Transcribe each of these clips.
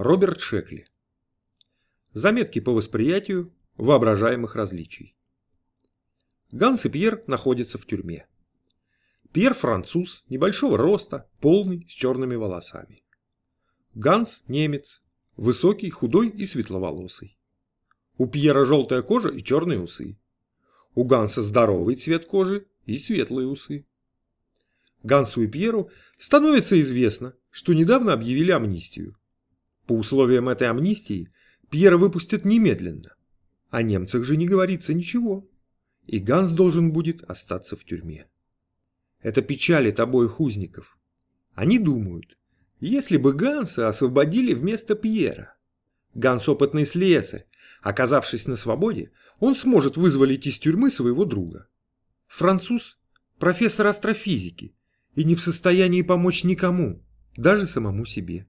Роберт Шекли. Заметки по восприятию воображаемых различий. Ганс и Пьер находятся в тюрьме. Пьер француз, небольшого роста, полный, с черными волосами. Ганс немец, высокий, худой и светловолосый. У Пьера желтая кожа и черные усы. У Ганса здоровый цвет кожи и светлые усы. Гансу и Пьеру становится известно, что недавно объявили амнистию. По условиям этой амнистии Пьера выпустят немедленно. О немцах же не говорится ничего. И Ганс должен будет остаться в тюрьме. Это печалит обоих узников. Они думают, если бы Ганса освободили вместо Пьера. Ганс опытный слесарь, Оказавшись на свободе, он сможет вызволить из тюрьмы своего друга. Француз – профессор астрофизики и не в состоянии помочь никому, даже самому себе.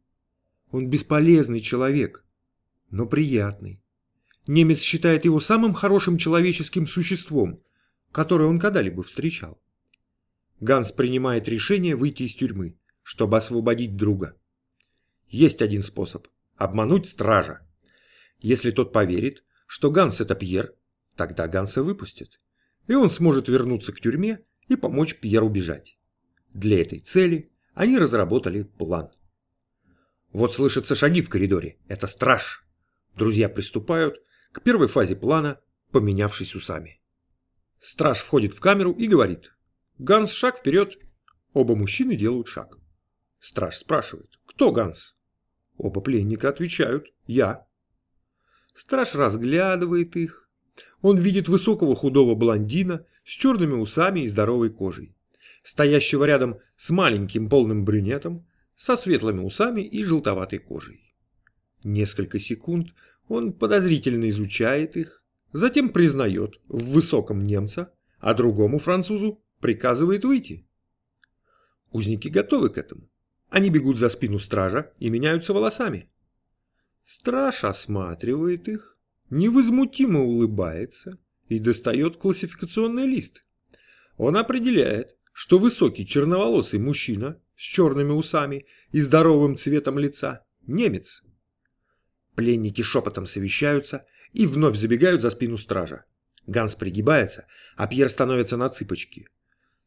Он бесполезный человек, но приятный. Немец считает его самым хорошим человеческим существом, которое он когда-либо встречал. Ганс принимает решение выйти из тюрьмы, чтобы освободить друга. Есть один способ – обмануть стража. Если тот поверит, что Ганс это Пьер, тогда Ганса выпустят. И он сможет вернуться к тюрьме и помочь Пьеру бежать. Для этой цели они разработали план. Вот слышатся шаги в коридоре. Это страж. Друзья приступают к первой фазе плана, поменявшись усами. Страж входит в камеру и говорит. Ганс, шаг вперед. Оба мужчины делают шаг. Страж спрашивает. Кто Ганс? Оба пленника отвечают. Я. Страж разглядывает их. Он видит высокого худого блондина с черными усами и здоровой кожей, стоящего рядом с маленьким полным брюнетом, со светлыми усами и желтоватой кожей. Несколько секунд он подозрительно изучает их, затем признает в высоком немца, а другому французу приказывает выйти. Узники готовы к этому. Они бегут за спину стража и меняются волосами. Страж осматривает их, невозмутимо улыбается и достает классификационный лист. Он определяет, что высокий черноволосый мужчина с черными усами и здоровым цветом лица – немец. Пленники шепотом совещаются и вновь забегают за спину стража. Ганс пригибается, а Пьер становится на цыпочки.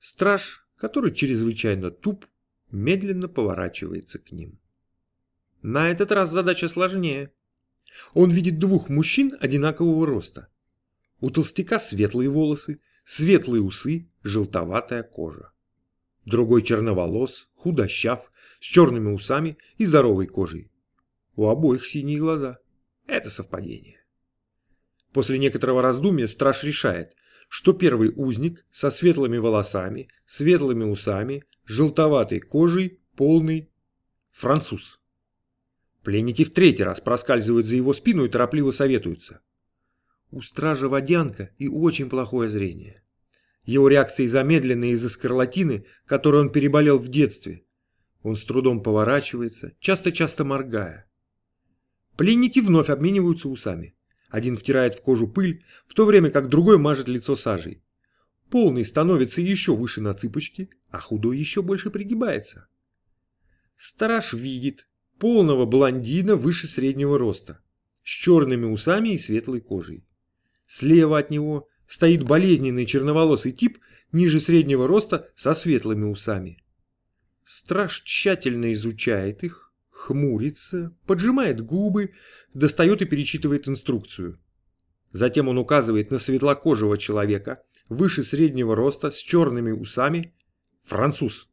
Страж, который чрезвычайно туп, медленно поворачивается к ним. На этот раз задача сложнее. Он видит двух мужчин одинакового роста. У толстяка светлые волосы, светлые усы, желтоватая кожа. Другой черноволос, худощав, с черными усами и здоровой кожей. У обоих синие глаза. Это совпадение. После некоторого раздумья страж решает, что первый узник со светлыми волосами, светлыми усами, желтоватой кожей, полный француз. Пленники в третий раз проскальзывают за его спину и торопливо советуются. У стража водянка и очень плохое зрение. Его реакции замедлены из-за скарлатины, которой он переболел в детстве. Он с трудом поворачивается, часто-часто моргая. Пленники вновь обмениваются усами. Один втирает в кожу пыль, в то время как другой мажет лицо сажей. Полный становится еще выше на цыпочки, а худой еще больше пригибается. Страж видит, полного блондина выше среднего роста, с черными усами и светлой кожей. Слева от него стоит болезненный черноволосый тип ниже среднего роста со светлыми усами. Страж тщательно изучает их, хмурится, поджимает губы, достает и перечитывает инструкцию. Затем он указывает на светлокожего человека, выше среднего роста, с черными усами, француз.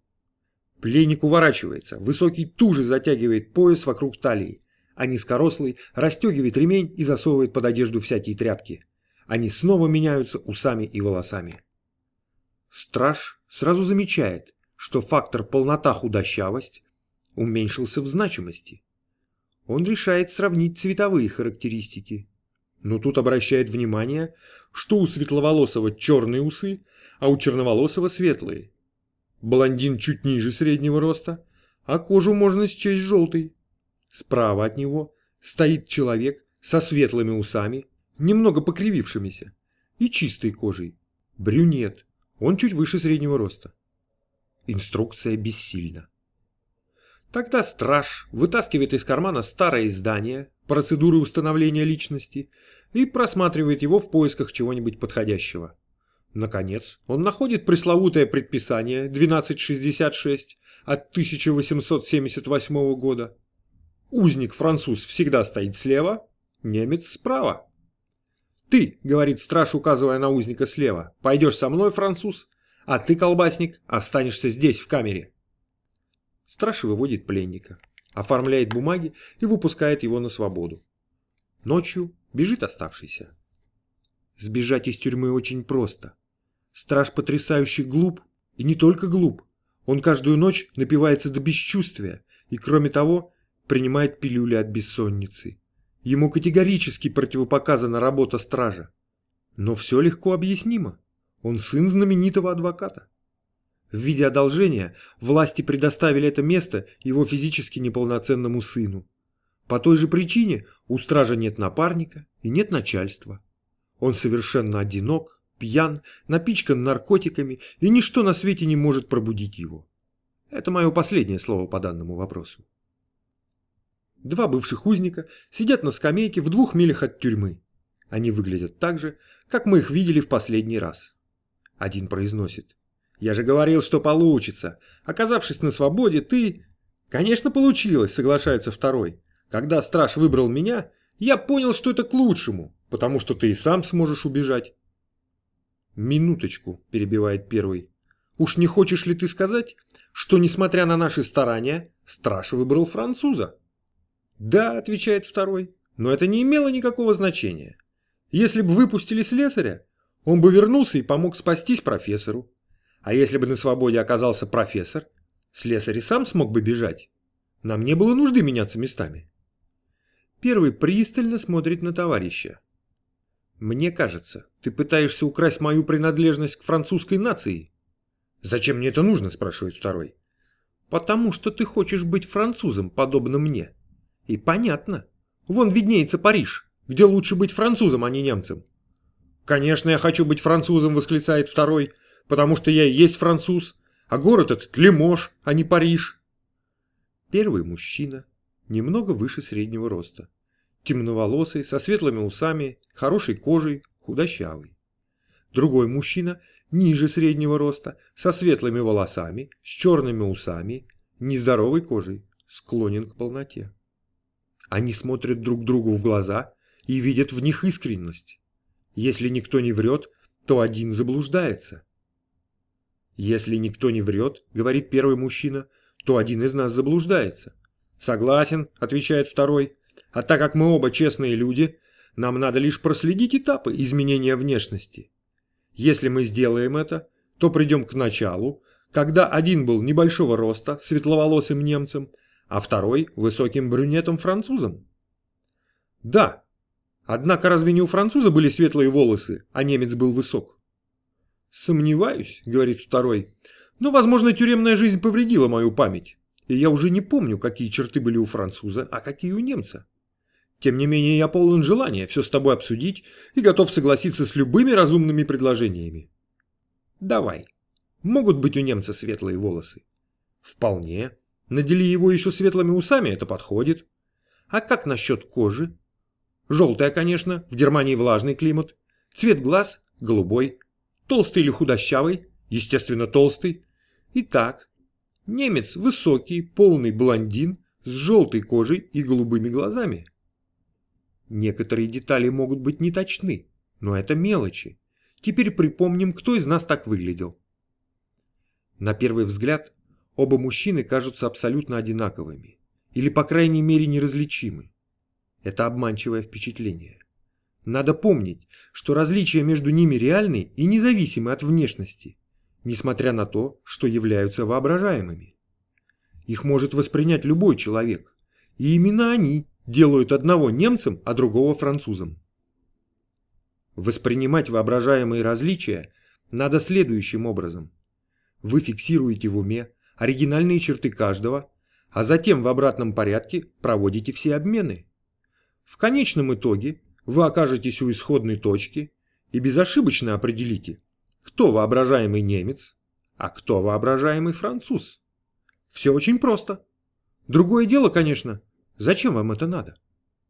Пленник уворачивается, высокий туже затягивает пояс вокруг талии, а низкорослый расстегивает ремень и засовывает под одежду всякие тряпки. Они снова меняются усами и волосами. Страж сразу замечает, что фактор полнота-худощавость уменьшился в значимости. Он решает сравнить цветовые характеристики. Но тут обращает внимание, что у светловолосого черные усы, а у черноволосого светлые. Блондин чуть ниже среднего роста, а кожу можно счесть желтой. Справа от него стоит человек со светлыми усами, немного покривившимися, и чистой кожей. Брюнет, он чуть выше среднего роста. Инструкция бессильна. Тогда страж вытаскивает из кармана старое издание процедуры установления личности и просматривает его в поисках чего-нибудь подходящего. Наконец, он находит пресловутое предписание 1266 от 1878 года. Узник-француз всегда стоит слева, немец справа. «Ты», — говорит страж, указывая на узника слева, — «пойдешь со мной, француз, а ты, колбасник, останешься здесь, в камере». Страж выводит пленника, оформляет бумаги и выпускает его на свободу. Ночью бежит оставшийся. Сбежать из тюрьмы очень просто. Страж потрясающе глуп, и не только глуп. Он каждую ночь напивается до бесчувствия и, кроме того, принимает пилюли от бессонницы. Ему категорически противопоказана работа стража. Но все легко объяснимо. Он сын знаменитого адвоката. В виде одолжения власти предоставили это место его физически неполноценному сыну. По той же причине у стража нет напарника и нет начальства. Он совершенно одинок, пьян, напичкан наркотиками, и ничто на свете не может пробудить его. Это мое последнее слово по данному вопросу. Два бывших узника сидят на скамейке в двух милях от тюрьмы. Они выглядят так же, как мы их видели в последний раз. Один произносит. «Я же говорил, что получится. Оказавшись на свободе, ты...» «Конечно, получилось», соглашается второй. «Когда страж выбрал меня, я понял, что это к лучшему, потому что ты и сам сможешь убежать». «Минуточку», перебивает первый. «Уж не хочешь ли ты сказать, что, несмотря на наши старания, страж выбрал француза?» «Да», — отвечает второй, — «но это не имело никакого значения. Если бы выпустили слесаря, он бы вернулся и помог спастись профессору. А если бы на свободе оказался профессор, слесарь и сам смог бы бежать. Нам не было нужды меняться местами». Первый пристально смотрит на товарища. «Мне кажется, ты пытаешься украсть мою принадлежность к французской нации». «Зачем мне это нужно?» – спрашивает второй. «Потому что ты хочешь быть французом, подобно мне». И понятно. Вон виднеется Париж, где лучше быть французом, а не немцем. «Конечно, я хочу быть французом», — восклицает второй, «потому что я и есть француз, а город этот Лимож, а не Париж». Первый мужчина, немного выше среднего роста, темноволосый, со светлыми усами, хорошей кожей, худощавый. Другой мужчина, ниже среднего роста, со светлыми волосами, с черными усами, нездоровой кожей, склонен к полноте. Они смотрят друг другу в глаза и видят в них искренность. Если никто не врет, то один заблуждается. Если никто не врет, говорит первый мужчина, то один из нас заблуждается. Согласен, отвечает второй. А так как мы оба честные люди, нам надо лишь проследить этапы изменения внешности. Если мы сделаем это, то придем к началу, когда один был небольшого роста, светловолосым немцем, а второй – высоким брюнетом-французом. Да, однако разве не у француза были светлые волосы, а немец был высок? Сомневаюсь, говорит второй, но, возможно, тюремная жизнь повредила мою память, и я уже не помню, какие черты были у француза, а какие у немца. Тем не менее, я полон желания все с тобой обсудить и готов согласиться с любыми разумными предложениями. Давай. Могут быть у немца светлые волосы? Вполне. Надели его еще светлыми усами, это подходит. А как насчет кожи? Желтая, конечно, в Германии влажный климат. Цвет глаз – голубой. Толстый или худощавый? Естественно, толстый. Итак, немец высокий, полный блондин с желтой кожей и голубыми глазами. Некоторые детали могут быть неточны, но это мелочи. Теперь припомним, кто из нас так выглядел. На первый взгляд, Оба мужчины кажутся абсолютно одинаковыми, или по крайней мере неразличимы. Это обманчивое впечатление. Надо помнить, что различия между ними реальны и независимы от внешности, несмотря на то, что являются воображаемыми. Их может воспринять любой человек, и именно они делают одного немцем, а другого французом. Воспринимать воображаемые различия надо следующим образом. Вы фиксируете в уме оригинальные черты каждого, а затем в обратном порядке проводите все обмены. В конечном итоге вы окажетесь у исходной точки и безошибочно определите, кто воображаемый немец, а кто воображаемый француз. Все очень просто. Другое дело, конечно, зачем вам это надо?